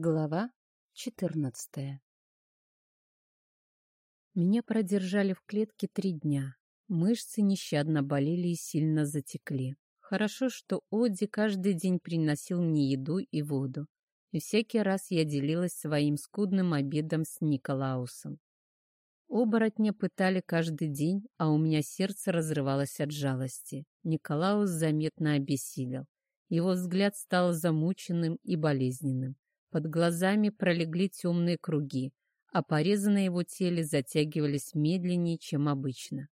Глава 14 Меня продержали в клетке три дня. Мышцы нещадно болели и сильно затекли. Хорошо, что Оди каждый день приносил мне еду и воду. И всякий раз я делилась своим скудным обедом с Николаусом. Оборотня пытали каждый день, а у меня сердце разрывалось от жалости. Николаус заметно обессилел. Его взгляд стал замученным и болезненным. Под глазами пролегли темные круги, а порезы на его теле затягивались медленнее, чем обычно.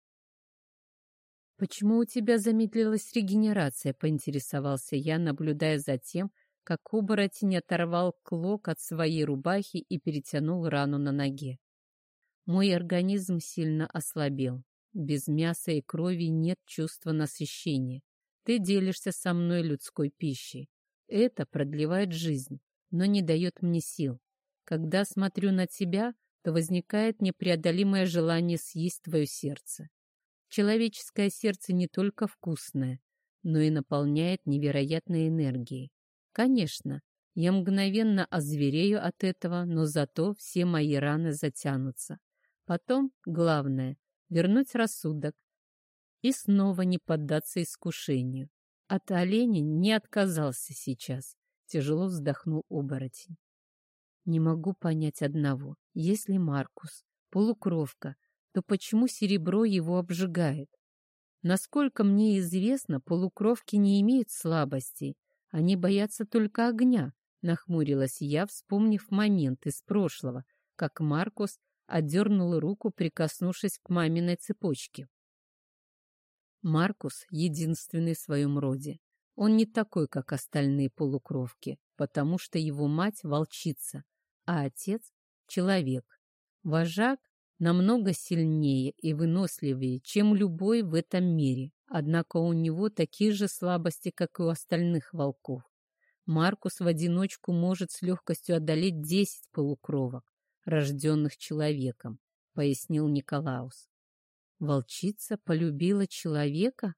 «Почему у тебя замедлилась регенерация?» — поинтересовался я, наблюдая за тем, как оборотень оторвал клок от своей рубахи и перетянул рану на ноге. Мой организм сильно ослабел. Без мяса и крови нет чувства насыщения. Ты делишься со мной людской пищей. Это продлевает жизнь, но не дает мне сил. Когда смотрю на тебя, то возникает непреодолимое желание съесть твое сердце. Человеческое сердце не только вкусное, но и наполняет невероятной энергией. Конечно, я мгновенно озверею от этого, но зато все мои раны затянутся. Потом, главное, вернуть рассудок и снова не поддаться искушению. От оленя не отказался сейчас. Тяжело вздохнул оборотень. Не могу понять одного. Если Маркус полукровка, то почему серебро его обжигает? Насколько мне известно, полукровки не имеют слабостей. Они боятся только огня, нахмурилась я, вспомнив момент из прошлого, как Маркус отдернул руку, прикоснувшись к маминой цепочке. Маркус единственный в своем роде. Он не такой, как остальные полукровки, потому что его мать — волчица, а отец — человек. Вожак намного сильнее и выносливее, чем любой в этом мире, однако у него такие же слабости, как и у остальных волков. Маркус в одиночку может с легкостью одолеть десять полукровок, рожденных человеком, пояснил Николаус. Волчица полюбила человека?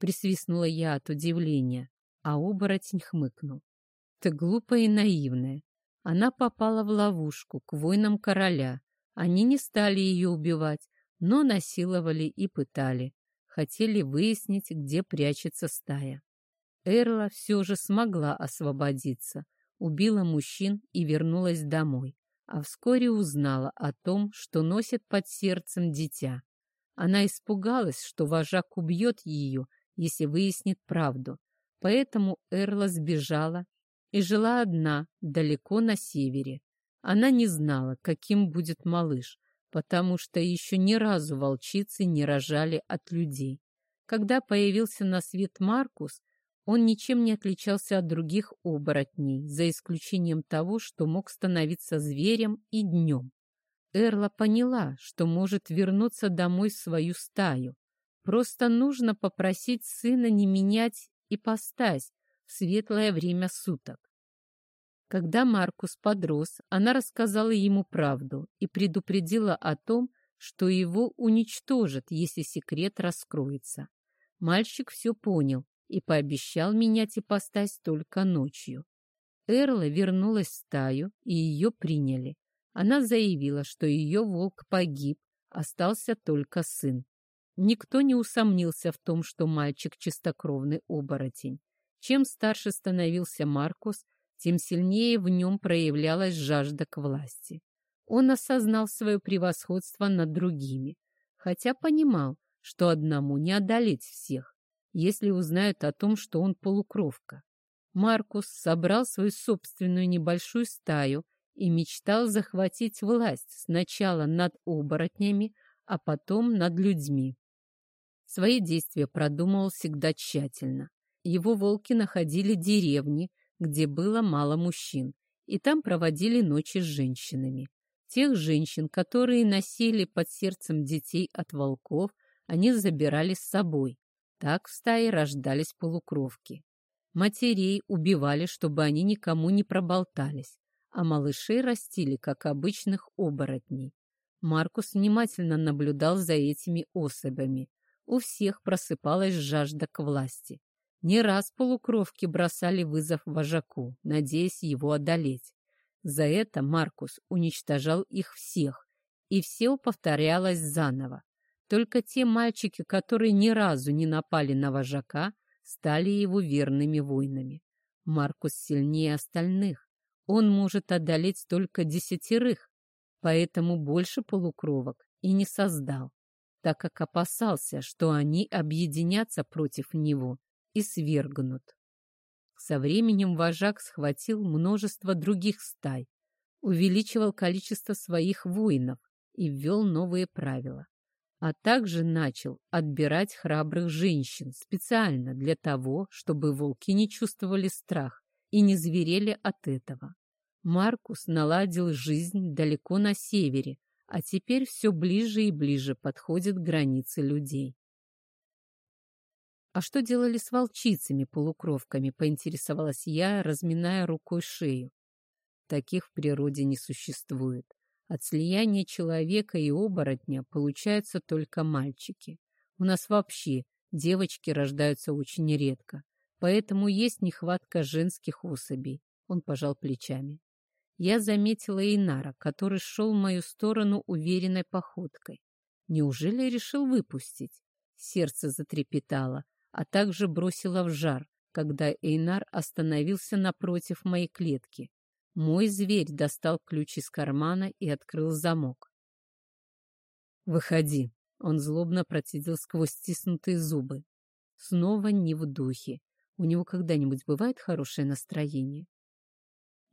Присвистнула я от удивления, а оборотень хмыкнул. Ты глупая и наивная. Она попала в ловушку к воинам короля. Они не стали ее убивать, но насиловали и пытали. Хотели выяснить, где прячется стая. Эрла все же смогла освободиться, убила мужчин и вернулась домой, а вскоре узнала о том, что носит под сердцем дитя. Она испугалась, что вожак убьет ее если выяснит правду. Поэтому Эрла сбежала и жила одна, далеко на севере. Она не знала, каким будет малыш, потому что еще ни разу волчицы не рожали от людей. Когда появился на свет Маркус, он ничем не отличался от других оборотней, за исключением того, что мог становиться зверем и днем. Эрла поняла, что может вернуться домой в свою стаю, Просто нужно попросить сына не менять ипостась в светлое время суток. Когда Маркус подрос, она рассказала ему правду и предупредила о том, что его уничтожат, если секрет раскроется. Мальчик все понял и пообещал менять ипостась только ночью. Эрла вернулась в стаю, и ее приняли. Она заявила, что ее волк погиб, остался только сын. Никто не усомнился в том, что мальчик чистокровный оборотень. Чем старше становился Маркус, тем сильнее в нем проявлялась жажда к власти. Он осознал свое превосходство над другими, хотя понимал, что одному не одолеть всех, если узнают о том, что он полукровка. Маркус собрал свою собственную небольшую стаю и мечтал захватить власть сначала над оборотнями, а потом над людьми. Свои действия продумывал всегда тщательно. Его волки находили деревни, где было мало мужчин, и там проводили ночи с женщинами. Тех женщин, которые носили под сердцем детей от волков, они забирали с собой. Так в стае рождались полукровки. Матерей убивали, чтобы они никому не проболтались, а малышей растили, как обычных оборотней. Маркус внимательно наблюдал за этими особями, у всех просыпалась жажда к власти. Не раз полукровки бросали вызов вожаку, надеясь его одолеть. За это Маркус уничтожал их всех, и все повторялось заново. Только те мальчики, которые ни разу не напали на вожака, стали его верными воинами. Маркус сильнее остальных. Он может одолеть только десятерых, поэтому больше полукровок и не создал, так как опасался, что они объединятся против него и свергнут. Со временем вожак схватил множество других стай, увеличивал количество своих воинов и ввел новые правила, а также начал отбирать храбрых женщин специально для того, чтобы волки не чувствовали страх и не зверели от этого. Маркус наладил жизнь далеко на севере, а теперь все ближе и ближе подходит к границе людей. «А что делали с волчицами-полукровками?» — поинтересовалась я, разминая рукой шею. Таких в природе не существует. От слияния человека и оборотня получаются только мальчики. У нас вообще девочки рождаются очень редко, поэтому есть нехватка женских особей. Он пожал плечами. Я заметила Инара, который шел в мою сторону уверенной походкой. Неужели решил выпустить? Сердце затрепетало, а также бросило в жар, когда Эйнар остановился напротив моей клетки. Мой зверь достал ключ из кармана и открыл замок. «Выходи!» — он злобно процедил сквозь стиснутые зубы. Снова не в духе. У него когда-нибудь бывает хорошее настроение?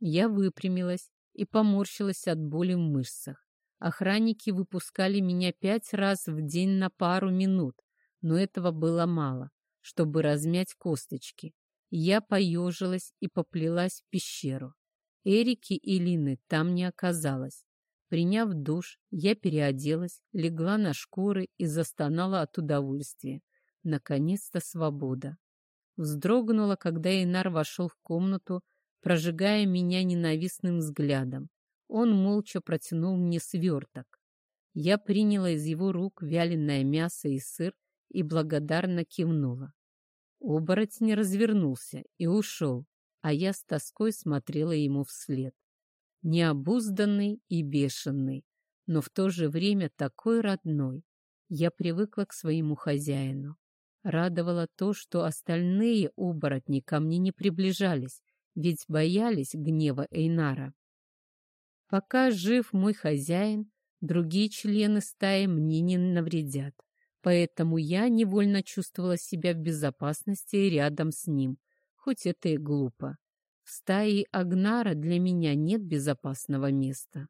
Я выпрямилась и поморщилась от боли в мышцах. Охранники выпускали меня пять раз в день на пару минут, но этого было мало, чтобы размять косточки. Я поежилась и поплелась в пещеру. Эрики и Лины там не оказалось. Приняв душ, я переоделась, легла на шкуры и застонала от удовольствия. Наконец-то свобода. Вздрогнула, когда Инар вошел в комнату, прожигая меня ненавистным взглядом. Он молча протянул мне сверток. Я приняла из его рук вяленое мясо и сыр и благодарно кивнула. Оборотень развернулся и ушел, а я с тоской смотрела ему вслед. Необузданный и бешеный, но в то же время такой родной. Я привыкла к своему хозяину. Радовало то, что остальные оборотни ко мне не приближались, ведь боялись гнева Эйнара. Пока жив мой хозяин, другие члены стаи мне не навредят, поэтому я невольно чувствовала себя в безопасности рядом с ним, хоть это и глупо. В стае Агнара для меня нет безопасного места.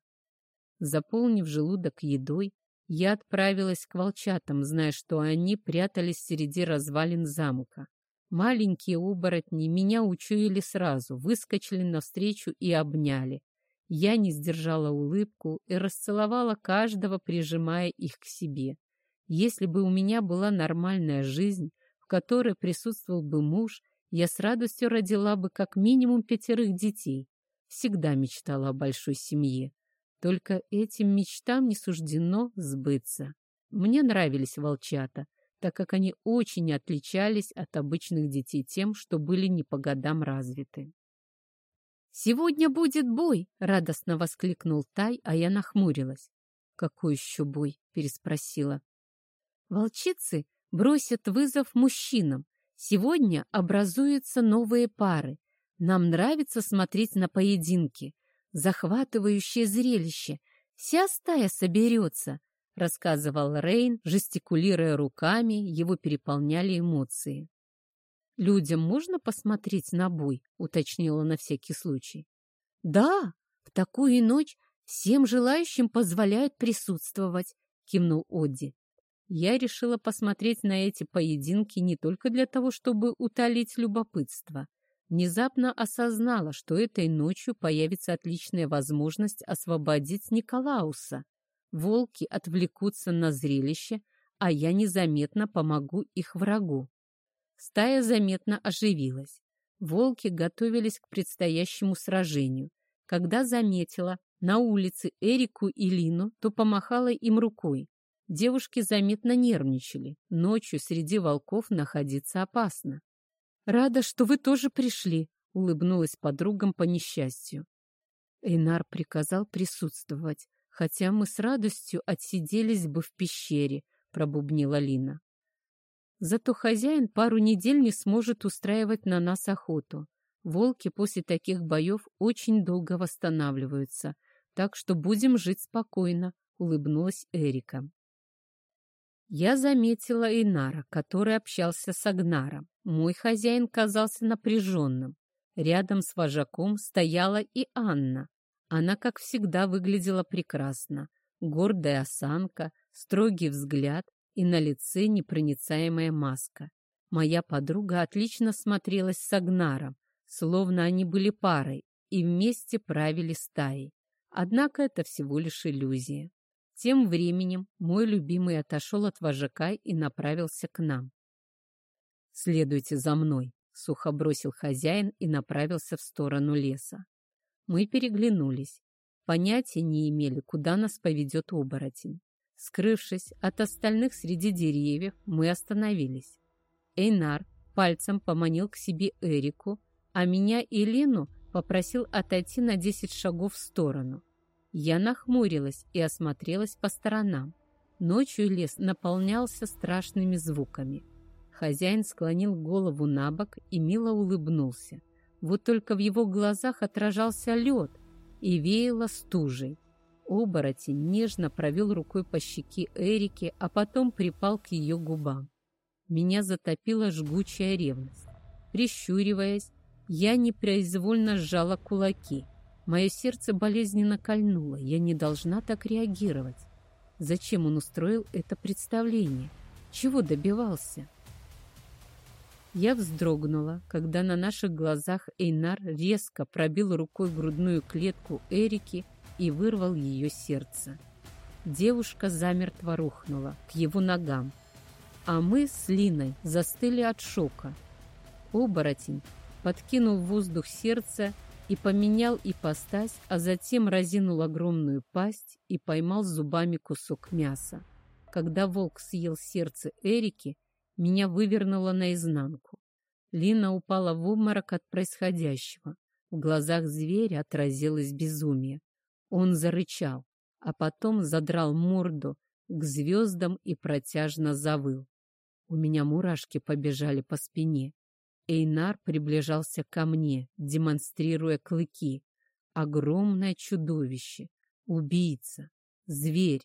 Заполнив желудок едой, я отправилась к волчатам, зная, что они прятались среди развалин замка. Маленькие оборотни меня учуяли сразу, выскочили навстречу и обняли. Я не сдержала улыбку и расцеловала каждого, прижимая их к себе. Если бы у меня была нормальная жизнь, в которой присутствовал бы муж, я с радостью родила бы как минимум пятерых детей. Всегда мечтала о большой семье. Только этим мечтам не суждено сбыться. Мне нравились волчата, так как они очень отличались от обычных детей тем, что были не по годам развиты. «Сегодня будет бой!» — радостно воскликнул Тай, а я нахмурилась. «Какой еще бой?» — переспросила. «Волчицы бросят вызов мужчинам, Сегодня образуются новые пары. Нам нравится смотреть на поединки. Захватывающее зрелище. Вся стая соберется, рассказывал Рейн, жестикулируя руками, его переполняли эмоции. «Людям можно посмотреть на бой?» — уточнила на всякий случай. «Да, в такую ночь всем желающим позволяют присутствовать», — кивнул Одди. Я решила посмотреть на эти поединки не только для того, чтобы утолить любопытство. Внезапно осознала, что этой ночью появится отличная возможность освободить Николауса. Волки отвлекутся на зрелище, а я незаметно помогу их врагу. Стая заметно оживилась. Волки готовились к предстоящему сражению. Когда заметила на улице Эрику и Лину, то помахала им рукой. Девушки заметно нервничали. Ночью среди волков находиться опасно. «Рада, что вы тоже пришли», — улыбнулась подругам по несчастью. Эйнар приказал присутствовать, хотя мы с радостью отсиделись бы в пещере, пробубнила Лина. Зато хозяин пару недель не сможет устраивать на нас охоту. Волки после таких боев очень долго восстанавливаются, так что будем жить спокойно, улыбнулась Эрика. Я заметила Инара, который общался с Агнаром. Мой хозяин казался напряженным. Рядом с вожаком стояла и Анна. Она, как всегда, выглядела прекрасно. Гордая осанка, строгий взгляд и на лице непроницаемая маска. Моя подруга отлично смотрелась с Агнаром, словно они были парой и вместе правили стаей. Однако это всего лишь иллюзия. Тем временем мой любимый отошел от вожака и направился к нам. «Следуйте за мной», — сухо бросил хозяин и направился в сторону леса. Мы переглянулись. Понятия не имели, куда нас поведет оборотень. Скрывшись от остальных среди деревьев, мы остановились. Эйнар пальцем поманил к себе Эрику, а меня и Лену попросил отойти на десять шагов в сторону. Я нахмурилась и осмотрелась по сторонам. Ночью лес наполнялся страшными звуками. Хозяин склонил голову на бок и мило улыбнулся. Вот только в его глазах отражался лед и веяло стужей. Оборотень нежно провел рукой по щеке Эрики, а потом припал к ее губам. Меня затопила жгучая ревность. Прищуриваясь, я непроизвольно сжала кулаки. Мое сердце болезненно кольнуло. Я не должна так реагировать. Зачем он устроил это представление? Чего добивался? Я вздрогнула, когда на наших глазах Эйнар резко пробил рукой грудную клетку Эрики и вырвал ее сердце. Девушка замертво рухнула к его ногам, а мы с Линой застыли от шока. Оборотень подкинул в воздух сердце и поменял ипостась, а затем разинул огромную пасть и поймал зубами кусок мяса. Когда волк съел сердце Эрики, меня вывернуло наизнанку. Лина упала в обморок от происходящего. В глазах зверя отразилось безумие. Он зарычал, а потом задрал морду к звездам и протяжно завыл. У меня мурашки побежали по спине. Эйнар приближался ко мне, демонстрируя клыки. Огромное чудовище, убийца, зверь.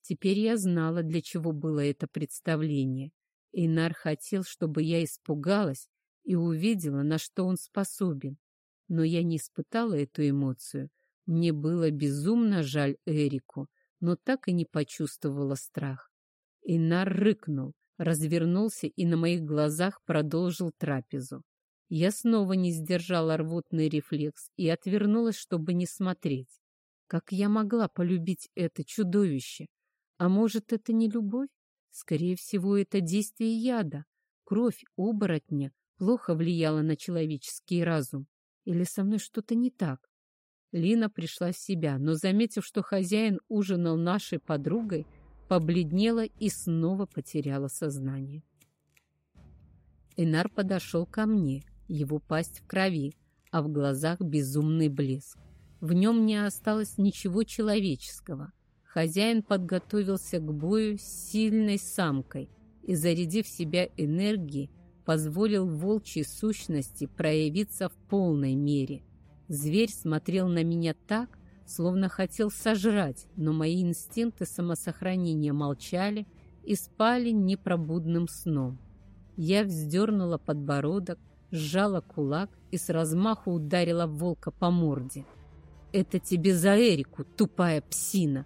Теперь я знала, для чего было это представление. Эйнар хотел, чтобы я испугалась и увидела, на что он способен. Но я не испытала эту эмоцию. Мне было безумно жаль Эрику, но так и не почувствовала страх. Эйнар рыкнул, развернулся и на моих глазах продолжил трапезу. Я снова не сдержала рвотный рефлекс и отвернулась, чтобы не смотреть. Как я могла полюбить это чудовище? А может, это не любовь? Скорее всего, это действие яда. Кровь оборотня плохо влияла на человеческий разум. Или со мной что-то не так? Лина пришла в себя, но, заметив, что хозяин ужинал нашей подругой, побледнела и снова потеряла сознание. Энар подошел ко мне, его пасть в крови, а в глазах безумный блеск. В нем не осталось ничего человеческого. Хозяин подготовился к бою с сильной самкой и, зарядив себя энергией, позволил волчьей сущности проявиться в полной мере. Зверь смотрел на меня так, словно хотел сожрать, но мои инстинкты самосохранения молчали и спали непробудным сном. Я вздернула подбородок, сжала кулак и с размаху ударила волка по морде. «Это тебе за Эрику, тупая псина!»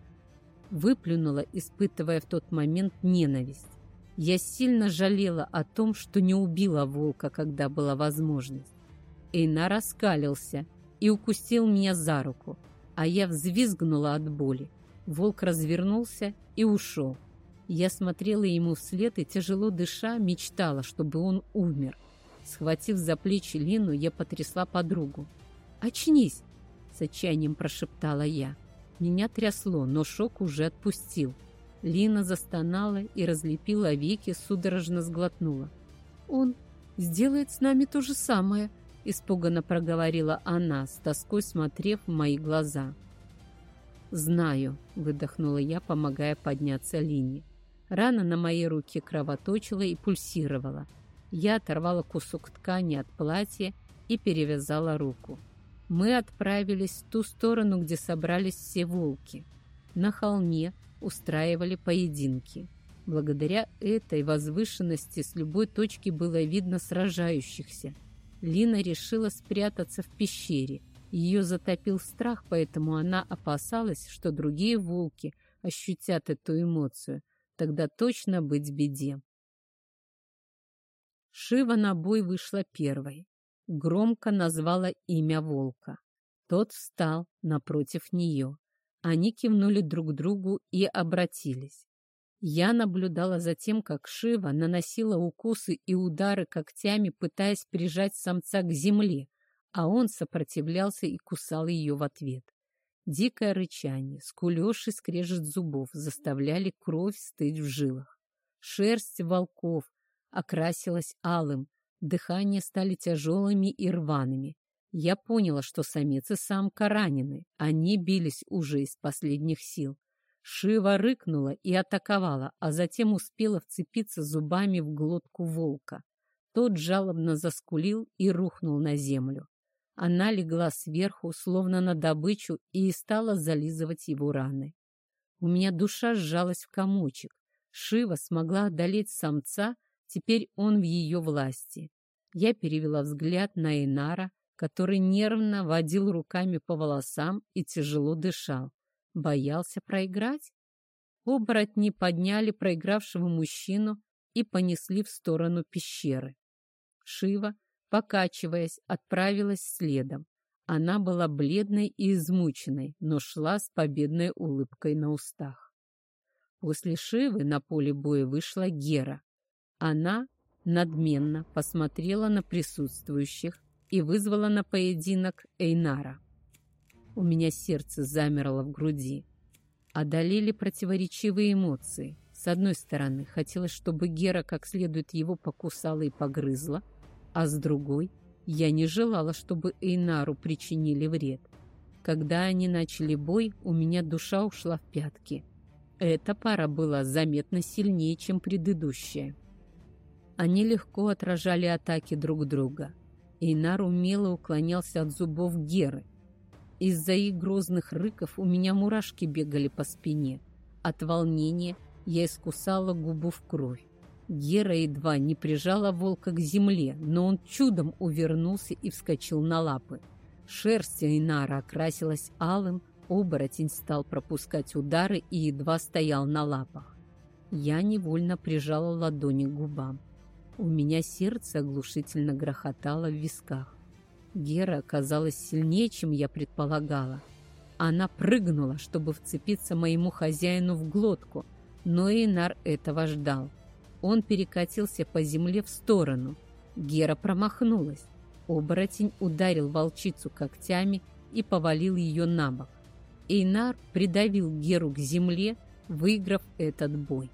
Выплюнула, испытывая в тот момент ненависть. Я сильно жалела о том, что не убила волка, когда была возможность. Эйна раскалился и укусил меня за руку а я взвизгнула от боли. Волк развернулся и ушел. Я смотрела ему вслед и, тяжело дыша, мечтала, чтобы он умер. Схватив за плечи Лину, я потрясла подругу. «Очнись!» — с отчаянием прошептала я. Меня трясло, но шок уже отпустил. Лина застонала и разлепила веки, судорожно сглотнула. «Он сделает с нами то же самое. испуганно проговорила она, с тоской смотрев в мои глаза. «Знаю», — выдохнула я, помогая подняться Лине. Рана на моей руке кровоточила и пульсировала. Я оторвала кусок ткани от платья и перевязала руку. Мы отправились в ту сторону, где собрались все волки. На холме устраивали поединки. Благодаря этой возвышенности с любой точки было видно сражающихся. Лина решила спрятаться в пещере. Ее затопил страх, поэтому она опасалась, что другие волки ощутят эту эмоцию. Тогда точно быть беде. Шива на бой вышла первой. Громко назвала имя волка. Тот встал напротив нее. Они кивнули друг другу и обратились. Я наблюдала за тем, как Шива наносила укусы и удары когтями, пытаясь прижать самца к земле, а он сопротивлялся и кусал ее в ответ. Дикое рычание, скулеж и скрежет зубов заставляли кровь стыть в жилах. Шерсть волков окрасилась алым, дыхание стали тяжелыми и рваными. Я поняла, что самец и самка ранены, они бились уже из последних сил. Шива рыкнула и атаковала, а затем успела вцепиться зубами в глотку волка. Тот жалобно заскулил и рухнул на землю. Она легла сверху, словно на добычу, и стала зализывать его раны. У меня душа сжалась в комочек. Шива смогла одолеть самца, теперь он в ее власти. Я перевела взгляд на Инара, который нервно водил руками по волосам и тяжело дышал. Боялся проиграть? Оборотни подняли проигравшего мужчину и понесли в сторону пещеры. Шива, покачиваясь, отправилась следом. Она была бледной и измученной, но шла с победной улыбкой на устах. После Шивы на поле боя вышла Гера. Она надменно посмотрела на присутствующих и вызвала на поединок Эйнара. У меня сердце замерло в груди. Одолели противоречивые эмоции. С одной стороны, хотелось, чтобы Гера как следует его покусала и погрызла, а с другой, я не желала, чтобы Эйнару причинили вред. Когда они начали бой, у меня душа ушла в пятки. Эта пара была заметно сильнее, чем предыдущая. Они легко отражали атаки друг друга. Эйнар умело уклонялся от зубов Геры – из-за их грозных рыков у меня мурашки бегали по спине. От волнения я искусала губу в кровь. Гера едва не прижала волка к земле, но он чудом увернулся и вскочил на лапы. Шерсть Эйнара окрасилась алым, оборотень стал пропускать удары и едва стоял на лапах. Я невольно прижала ладони к губам. У меня сердце оглушительно грохотало в висках. Гера оказалась сильнее, чем я предполагала. Она прыгнула, чтобы вцепиться моему хозяину в глотку, но Эйнар этого ждал. Он перекатился по земле в сторону. Гера промахнулась. Оборотень ударил волчицу когтями и повалил ее на бок. Эйнар придавил Геру к земле, выиграв этот бой.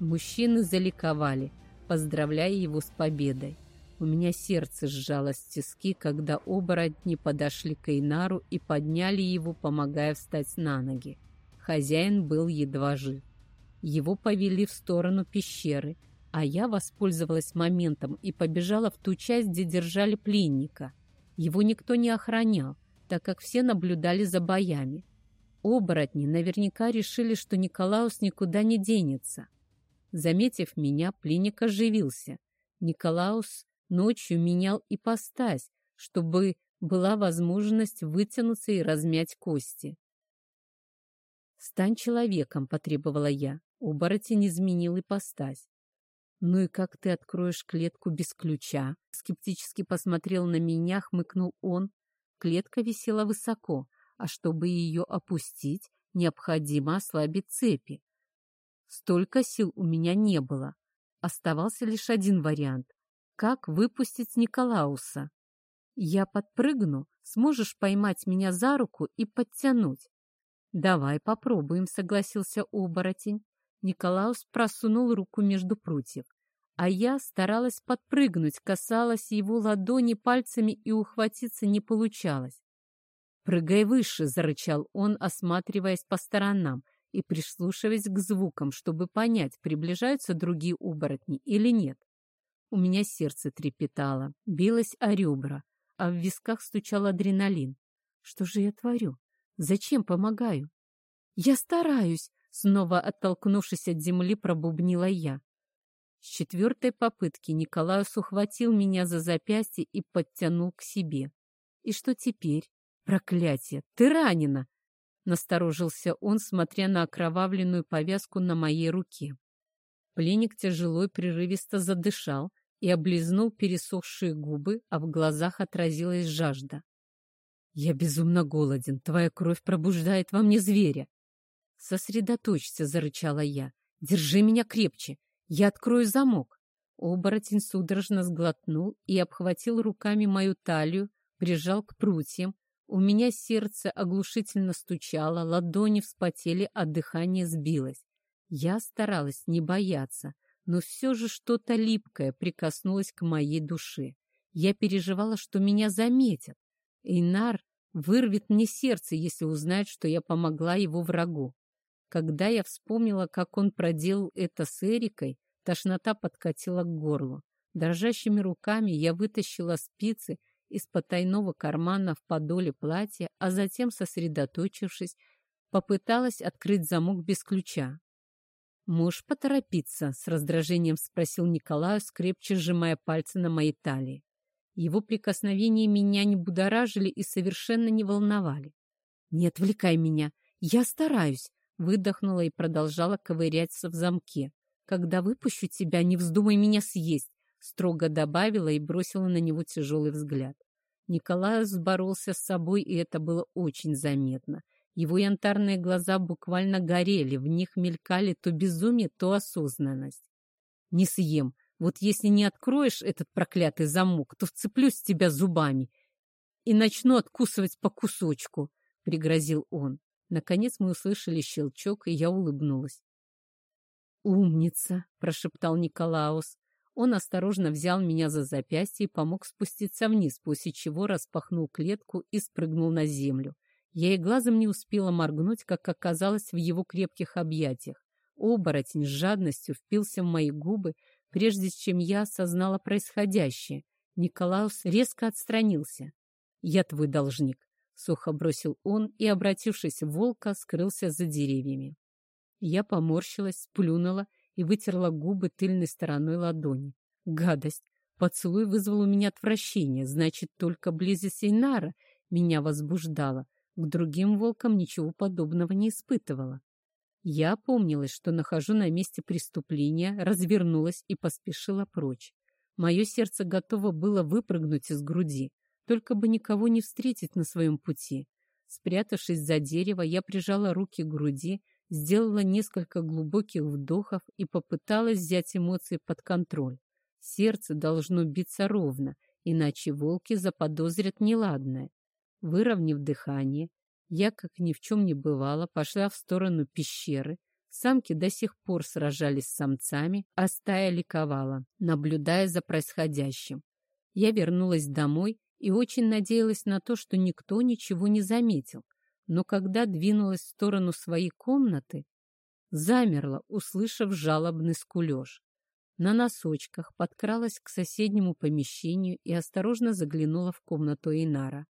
Мужчины заликовали, поздравляя его с победой. У меня сердце сжалось в тиски, когда оборотни подошли к Эйнару и подняли его, помогая встать на ноги. Хозяин был едва жив. Его повели в сторону пещеры, а я воспользовалась моментом и побежала в ту часть, где держали пленника. Его никто не охранял, так как все наблюдали за боями. Оборотни наверняка решили, что Николаус никуда не денется. Заметив меня, пленник оживился. Николаус Ночью менял ипостась, чтобы была возможность вытянуться и размять кости. «Стань человеком», — потребовала я. Оборотень изменил ипостась. «Ну и как ты откроешь клетку без ключа?» Скептически посмотрел на меня, хмыкнул он. Клетка висела высоко, а чтобы ее опустить, необходимо ослабить цепи. Столько сил у меня не было. Оставался лишь один вариант как выпустить Николауса. Я подпрыгну, сможешь поймать меня за руку и подтянуть. Давай попробуем, согласился оборотень. Николаус просунул руку между прутьев. а я старалась подпрыгнуть, касалась его ладони пальцами и ухватиться не получалось. «Прыгай выше!» — зарычал он, осматриваясь по сторонам и прислушиваясь к звукам, чтобы понять, приближаются другие оборотни или нет. У меня сердце трепетало, билось о ребра, а в висках стучал адреналин. Что же я творю? Зачем помогаю? Я стараюсь, снова оттолкнувшись от земли, пробубнила я. С четвертой попытки Николаус ухватил меня за запястье и подтянул к себе. И что теперь? Проклятие! Ты ранена! Насторожился он, смотря на окровавленную повязку на моей руке. Пленник тяжело и прерывисто задышал и облизнул пересохшие губы, а в глазах отразилась жажда. «Я безумно голоден. Твоя кровь пробуждает во мне зверя». «Сосредоточься», — зарычала я. «Держи меня крепче. Я открою замок». Оборотень судорожно сглотнул и обхватил руками мою талию, прижал к прутьям. У меня сердце оглушительно стучало, ладони вспотели, а дыхание сбилось. Я старалась не бояться, но все же что-то липкое прикоснулось к моей душе. Я переживала, что меня заметят. Эйнар вырвет мне сердце, если узнает, что я помогла его врагу. Когда я вспомнила, как он проделал это с Эрикой, тошнота подкатила к горлу. Дрожащими руками я вытащила спицы из потайного кармана в подоле платья, а затем, сосредоточившись, попыталась открыть замок без ключа. «Можешь поторопиться?» — с раздражением спросил Николай, скрепче сжимая пальцы на моей талии. Его прикосновения меня не будоражили и совершенно не волновали. «Не отвлекай меня! Я стараюсь!» — выдохнула и продолжала ковыряться в замке. «Когда выпущу тебя, не вздумай меня съесть!» — строго добавила и бросила на него тяжелый взгляд. Николай боролся с собой, и это было очень заметно. Его янтарные глаза буквально горели, в них мелькали то безумие, то осознанность. «Не съем!» Вот если не откроешь этот проклятый замок, то вцеплюсь в тебя зубами и начну откусывать по кусочку, — пригрозил он. Наконец мы услышали щелчок, и я улыбнулась. «Умница!» — прошептал Николаус. Он осторожно взял меня за запястье и помог спуститься вниз, после чего распахнул клетку и спрыгнул на землю. Я и глазом не успела моргнуть, как оказалось в его крепких объятиях. Оборотень с жадностью впился в мои губы, Прежде чем я осознала происходящее, Николаус резко отстранился. «Я твой должник», — сухо бросил он и, обратившись в волка, скрылся за деревьями. Я поморщилась, сплюнула и вытерла губы тыльной стороной ладони. Гадость! Поцелуй вызвал у меня отвращение, значит, только близость Эйнара меня возбуждала. К другим волкам ничего подобного не испытывала. Я помнилась, что нахожу на месте преступления, развернулась и поспешила прочь. Мое сердце готово было выпрыгнуть из груди, только бы никого не встретить на своем пути. Спрятавшись за дерево, я прижала руки к груди, сделала несколько глубоких вдохов и попыталась взять эмоции под контроль. Сердце должно биться ровно, иначе волки заподозрят неладное. Выровняв дыхание, я, как ни в чем не бывало, пошла в сторону пещеры. Самки до сих пор сражались с самцами, а стая ликовала, наблюдая за происходящим. Я вернулась домой и очень надеялась на то, что никто ничего не заметил. Но когда двинулась в сторону своей комнаты, замерла, услышав жалобный скулеж. На носочках подкралась к соседнему помещению и осторожно заглянула в комнату Инара.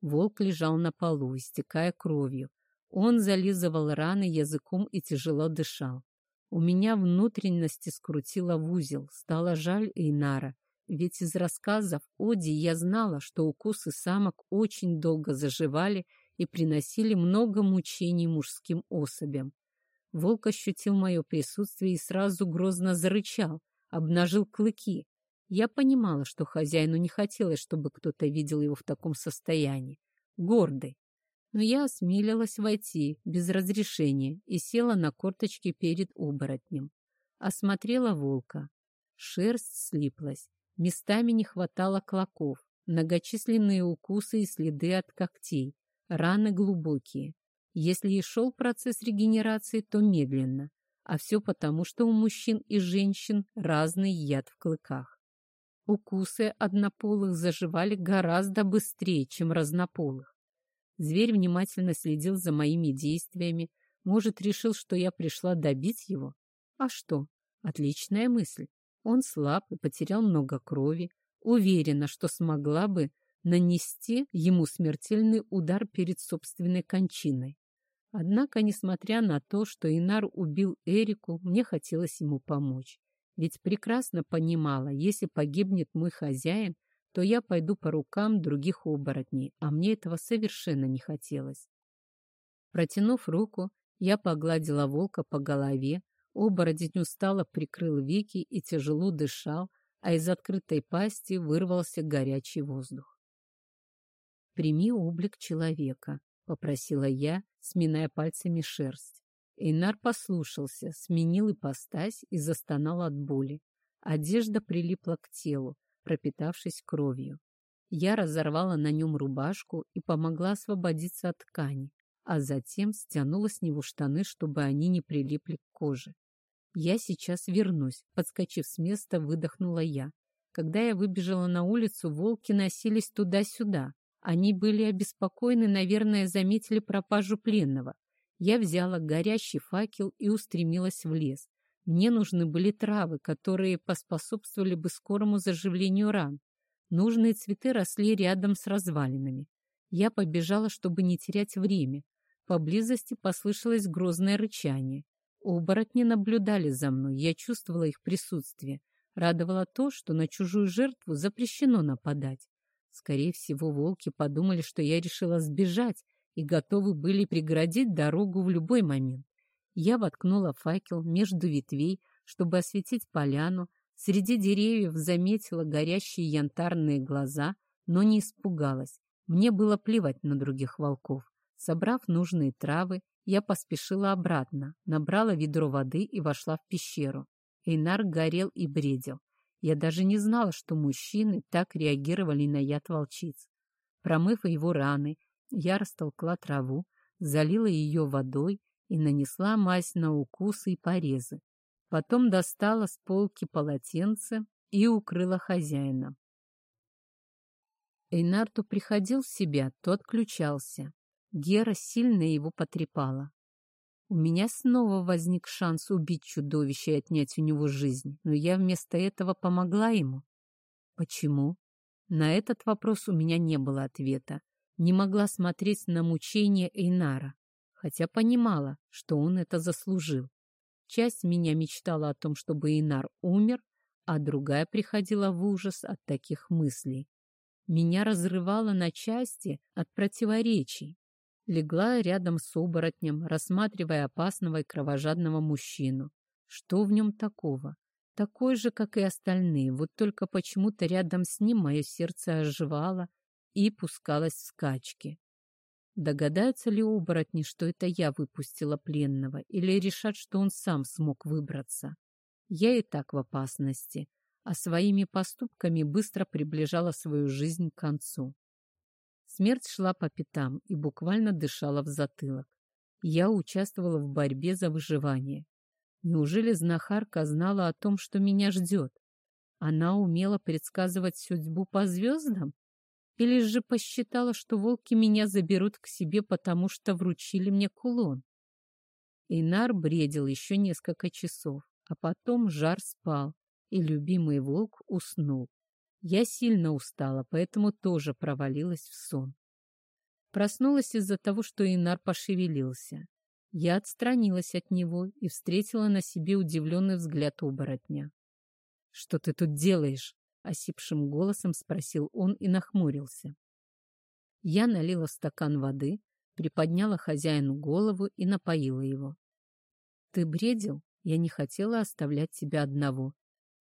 Волк лежал на полу, истекая кровью. Он зализывал раны языком и тяжело дышал. У меня внутренности скрутило в узел. Стало жаль Эйнара, ведь из рассказов Оди я знала, что укусы самок очень долго заживали и приносили много мучений мужским особям. Волк ощутил мое присутствие и сразу грозно зарычал, обнажил клыки. Я понимала, что хозяину не хотелось, чтобы кто-то видел его в таком состоянии. Гордый. Но я осмелилась войти без разрешения и села на корточки перед оборотнем. Осмотрела волка. Шерсть слиплась. Местами не хватало клоков. Многочисленные укусы и следы от когтей. Раны глубокие. Если и шел процесс регенерации, то медленно. А все потому, что у мужчин и женщин разный яд в клыках. Укусы однополых заживали гораздо быстрее, чем разнополых. Зверь внимательно следил за моими действиями, может, решил, что я пришла добить его? А что? Отличная мысль. Он слаб и потерял много крови. Уверена, что смогла бы нанести ему смертельный удар перед собственной кончиной. Однако, несмотря на то, что Инар убил Эрику, мне хотелось ему помочь. Ведь прекрасно понимала, если погибнет мой хозяин, то я пойду по рукам других оборотней, а мне этого совершенно не хотелось. Протянув руку, я погладила волка по голове, оборотень устало прикрыл веки и тяжело дышал, а из открытой пасти вырвался горячий воздух. «Прими облик человека», — попросила я, сминая пальцами шерсть. Эйнар послушался, сменил ипостась и застонал от боли. Одежда прилипла к телу, пропитавшись кровью. Я разорвала на нем рубашку и помогла освободиться от ткани, а затем стянула с него штаны, чтобы они не прилипли к коже. «Я сейчас вернусь», — подскочив с места, выдохнула я. Когда я выбежала на улицу, волки носились туда-сюда. Они были обеспокоены, наверное, заметили пропажу пленного. Я взяла горящий факел и устремилась в лес. Мне нужны были травы, которые поспособствовали бы скорому заживлению ран. Нужные цветы росли рядом с развалинами. Я побежала, чтобы не терять время. Поблизости послышалось грозное рычание. Оборотни наблюдали за мной, я чувствовала их присутствие. Радовало то, что на чужую жертву запрещено нападать. Скорее всего, волки подумали, что я решила сбежать и готовы были преградить дорогу в любой момент. Я воткнула факел между ветвей, чтобы осветить поляну. Среди деревьев заметила горящие янтарные глаза, но не испугалась. Мне было плевать на других волков. Собрав нужные травы, я поспешила обратно, набрала ведро воды и вошла в пещеру. Эйнар горел и бредил. Я даже не знала, что мужчины так реагировали на яд волчиц. Промыв его раны, я растолкла траву, залила ее водой и нанесла мазь на укусы и порезы. Потом достала с полки полотенце и укрыла хозяина. Эйнар то приходил в себя, то отключался. Гера сильно его потрепала. У меня снова возник шанс убить чудовище и отнять у него жизнь, но я вместо этого помогла ему. Почему? На этот вопрос у меня не было ответа. Не могла смотреть на мучения Эйнара, хотя понимала, что он это заслужил. Часть меня мечтала о том, чтобы Эйнар умер, а другая приходила в ужас от таких мыслей. Меня разрывало на части от противоречий. Легла рядом с оборотнем, рассматривая опасного и кровожадного мужчину. Что в нем такого? Такой же, как и остальные, вот только почему-то рядом с ним мое сердце оживало и пускалось в скачки. Догадаются ли оборотни, что это я выпустила пленного, или решат, что он сам смог выбраться? Я и так в опасности, а своими поступками быстро приближала свою жизнь к концу. Смерть шла по пятам и буквально дышала в затылок. Я участвовала в борьбе за выживание. Неужели знахарка знала о том, что меня ждет? Она умела предсказывать судьбу по звездам? Или же посчитала, что волки меня заберут к себе, потому что вручили мне кулон? Инар бредил еще несколько часов, а потом жар спал, и любимый волк уснул. Я сильно устала, поэтому тоже провалилась в сон. Проснулась из-за того, что Инар пошевелился. Я отстранилась от него и встретила на себе удивленный взгляд оборотня. «Что ты тут делаешь?» — осипшим голосом спросил он и нахмурился. Я налила стакан воды, приподняла хозяину голову и напоила его. «Ты бредил? Я не хотела оставлять тебя одного.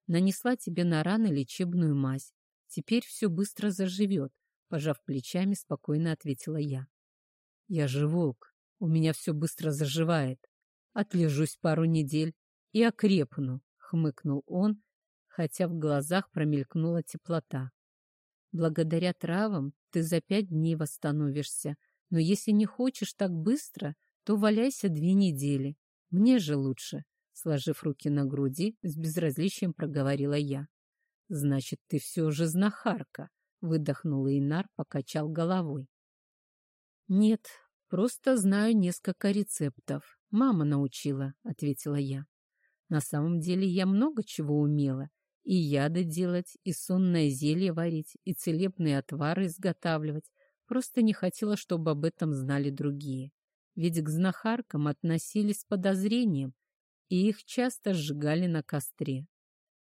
Нанесла тебе на раны лечебную мазь. Теперь все быстро заживет, пожав плечами, спокойно ответила я. Я же волк, у меня все быстро заживает. Отлежусь пару недель и окрепну, хмыкнул он, хотя в глазах промелькнула теплота. Благодаря травам ты за пять дней восстановишься, но если не хочешь так быстро, то валяйся две недели. Мне же лучше. Сложив руки на груди, с безразличием проговорила я. «Значит, ты все же знахарка», — выдохнул Инар, покачал головой. «Нет, просто знаю несколько рецептов. Мама научила», — ответила я. «На самом деле я много чего умела. И яды делать, и сонное зелье варить, и целебные отвары изготавливать. Просто не хотела, чтобы об этом знали другие. Ведь к знахаркам относились с подозрением, и их часто сжигали на костре.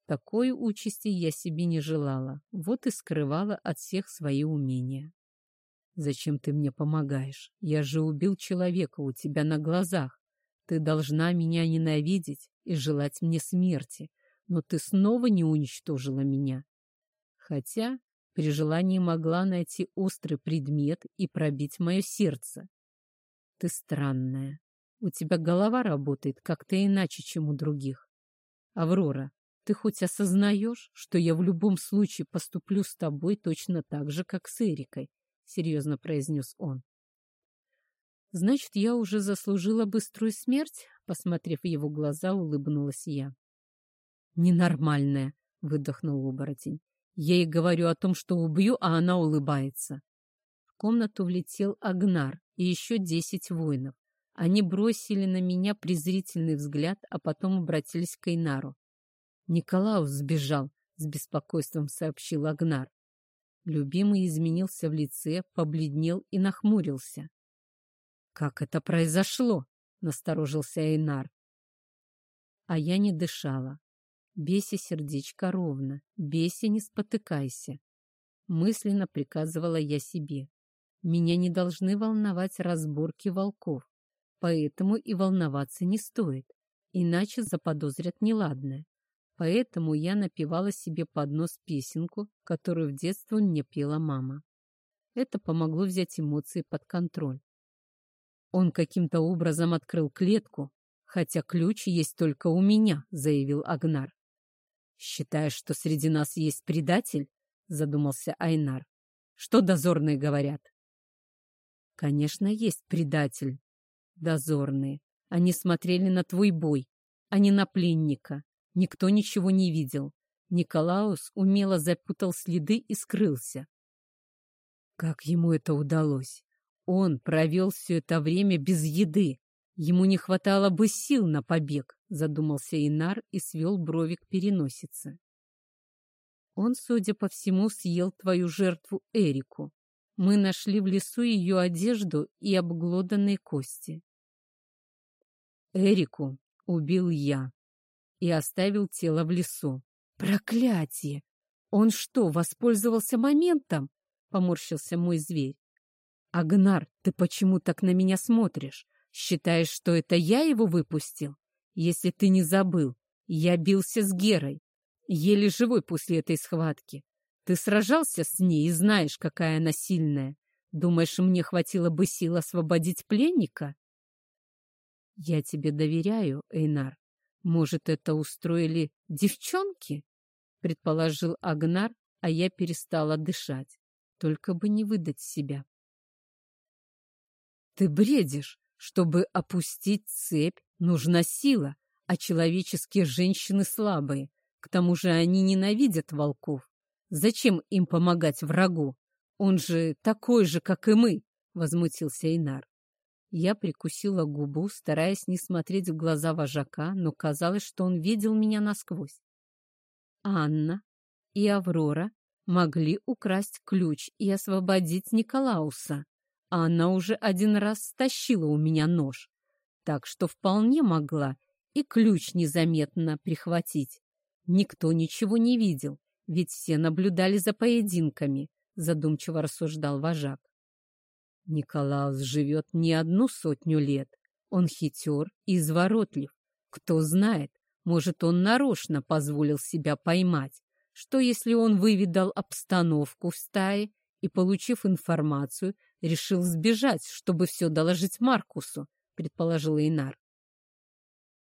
Такой участи я себе не желала, вот и скрывала от всех свои умения. «Зачем ты мне помогаешь? Я же убил человека у тебя на глазах. Ты должна меня ненавидеть и желать мне смерти, но ты снова не уничтожила меня. Хотя при желании могла найти острый предмет и пробить мое сердце. Ты странная. У тебя голова работает как-то иначе, чем у других. Аврора, ты хоть осознаешь, что я в любом случае поступлю с тобой точно так же, как с Эрикой? Серьезно произнес он. Значит, я уже заслужила быструю смерть? Посмотрев в его глаза, улыбнулась я. Ненормальная, выдохнул оборотень. Я ей говорю о том, что убью, а она улыбается. В комнату влетел Агнар и еще десять воинов. Они бросили на меня презрительный взгляд, а потом обратились к Эйнару. «Николаус сбежал», — с беспокойством сообщил Агнар. Любимый изменился в лице, побледнел и нахмурился. «Как это произошло?» — насторожился Эйнар. А я не дышала. Бейся сердечко ровно, бейся, не спотыкайся. Мысленно приказывала я себе. Меня не должны волновать разборки волков. Поэтому и волноваться не стоит, иначе заподозрят неладное. Поэтому я напевала себе под нос песенку, которую в детстве мне пела мама. Это помогло взять эмоции под контроль. Он каким-то образом открыл клетку, хотя ключ есть только у меня, заявил Агнар. Считаешь, что среди нас есть предатель? задумался Айнар. Что дозорные говорят? Конечно, есть предатель, Дозорные. Они смотрели на твой бой, а не на пленника. Никто ничего не видел. Николаус умело запутал следы и скрылся. Как ему это удалось? Он провел все это время без еды. Ему не хватало бы сил на побег, задумался Инар и свел брови к переносице. Он, судя по всему, съел твою жертву Эрику. Мы нашли в лесу ее одежду и обглоданные кости. Эрику убил я и оставил тело в лесу. Проклятие! Он что, воспользовался моментом? Поморщился мой зверь. Агнар, ты почему так на меня смотришь? Считаешь, что это я его выпустил? Если ты не забыл, я бился с Герой, еле живой после этой схватки. Ты сражался с ней и знаешь, какая она сильная. Думаешь, мне хватило бы сил освободить пленника? «Я тебе доверяю, Эйнар. Может, это устроили девчонки?» предположил Агнар, а я перестала дышать. Только бы не выдать себя. «Ты бредишь! Чтобы опустить цепь, нужна сила, а человеческие женщины слабые. К тому же они ненавидят волков. Зачем им помогать врагу? Он же такой же, как и мы!» — возмутился Инар. Я прикусила губу, стараясь не смотреть в глаза вожака, но казалось, что он видел меня насквозь. Анна и Аврора могли украсть ключ и освободить Николауса. А она уже один раз стащила у меня нож, так что вполне могла и ключ незаметно прихватить. Никто ничего не видел, ведь все наблюдали за поединками, задумчиво рассуждал вожак. Николаус живет не одну сотню лет. Он хитер и изворотлив. Кто знает, может, он нарочно позволил себя поймать. Что, если он выведал обстановку в стае и, получив информацию, решил сбежать, чтобы все доложить Маркусу, предположил Инар.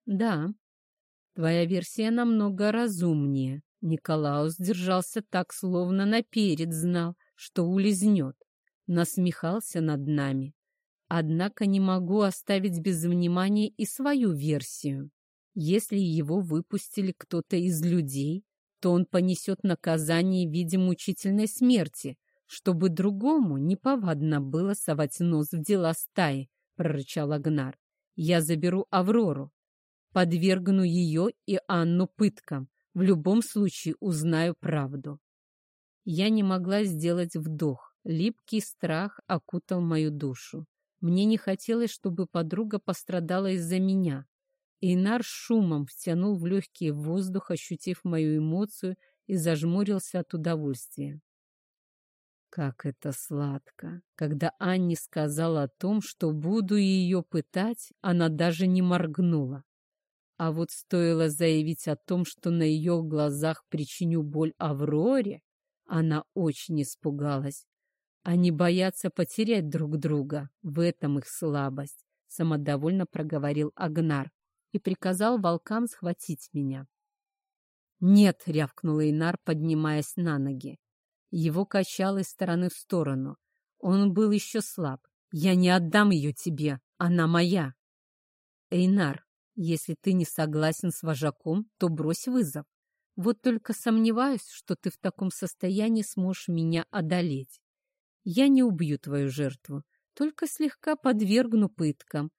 Да, твоя версия намного разумнее. Николаус держался так, словно наперед знал, что улизнет насмехался над нами. Однако не могу оставить без внимания и свою версию. Если его выпустили кто-то из людей, то он понесет наказание в виде мучительной смерти, чтобы другому неповадно было совать нос в дела стаи, прорычал Агнар. Я заберу Аврору, подвергну ее и Анну пыткам, в любом случае узнаю правду. Я не могла сделать вдох, липкий страх окутал мою душу. Мне не хотелось, чтобы подруга пострадала из-за меня. Инар шумом втянул в легкий воздух, ощутив мою эмоцию, и зажмурился от удовольствия. Как это сладко! Когда Анни сказала о том, что буду ее пытать, она даже не моргнула. А вот стоило заявить о том, что на ее глазах причиню боль Авроре, она очень испугалась. Они боятся потерять друг друга, в этом их слабость, самодовольно проговорил Агнар и приказал волкам схватить меня. «Нет!» — рявкнула Инар, поднимаясь на ноги. Его качало из стороны в сторону. Он был еще слаб. «Я не отдам ее тебе, она моя!» «Эйнар, если ты не согласен с вожаком, то брось вызов. Вот только сомневаюсь, что ты в таком состоянии сможешь меня одолеть. Я не убью твою жертву, только слегка подвергну пыткам,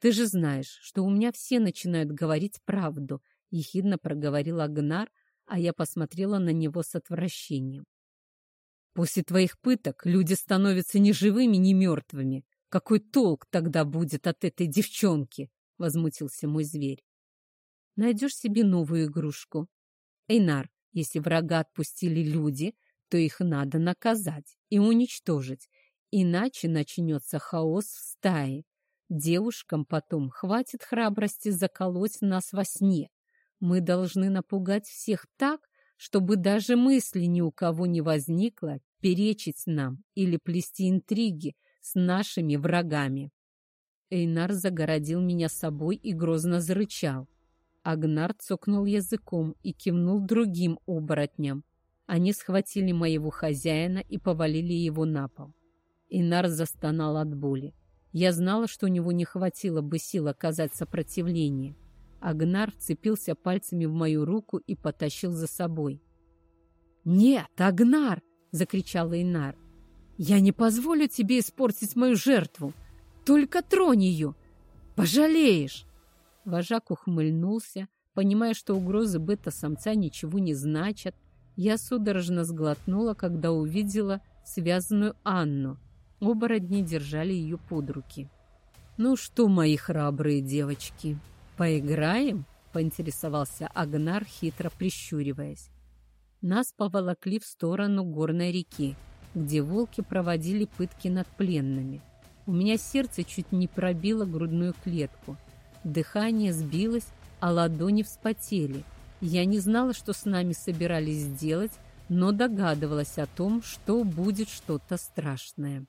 ты же знаешь, что у меня все начинают говорить правду, — ехидно проговорил Агнар, а я посмотрела на него с отвращением. После твоих пыток люди становятся ни живыми, ни мертвыми. Какой толк тогда будет от этой девчонки? — возмутился мой зверь. Найдешь себе новую игрушку. Эйнар, если врага отпустили люди, то их надо наказать и уничтожить, иначе начнется хаос в стае. Девушкам потом хватит храбрости заколоть нас во сне. Мы должны напугать всех так, чтобы даже мысли ни у кого не возникло перечить нам или плести интриги с нашими врагами. Эйнар загородил меня собой и грозно зарычал. Агнар цокнул языком и кивнул другим оборотням. Они схватили моего хозяина и повалили его на пол. Эйнар застонал от боли. Я знала, что у него не хватило бы сил оказать сопротивление. Агнар вцепился пальцами в мою руку и потащил за собой. «Нет, Агнар!» — закричал Эйнар. «Я не позволю тебе испортить мою жертву! Только тронь ее! Пожалеешь!» Вожак ухмыльнулся, понимая, что угрозы бета-самца ничего не значат. Я судорожно сглотнула, когда увидела связанную Анну — Оборотни держали ее под руки. «Ну что, мои храбрые девочки, поиграем?» — поинтересовался Агнар, хитро прищуриваясь. Нас поволокли в сторону горной реки, где волки проводили пытки над пленными. У меня сердце чуть не пробило грудную клетку. Дыхание сбилось, а ладони вспотели. Я не знала, что с нами собирались сделать, но догадывалась о том, что будет что-то страшное.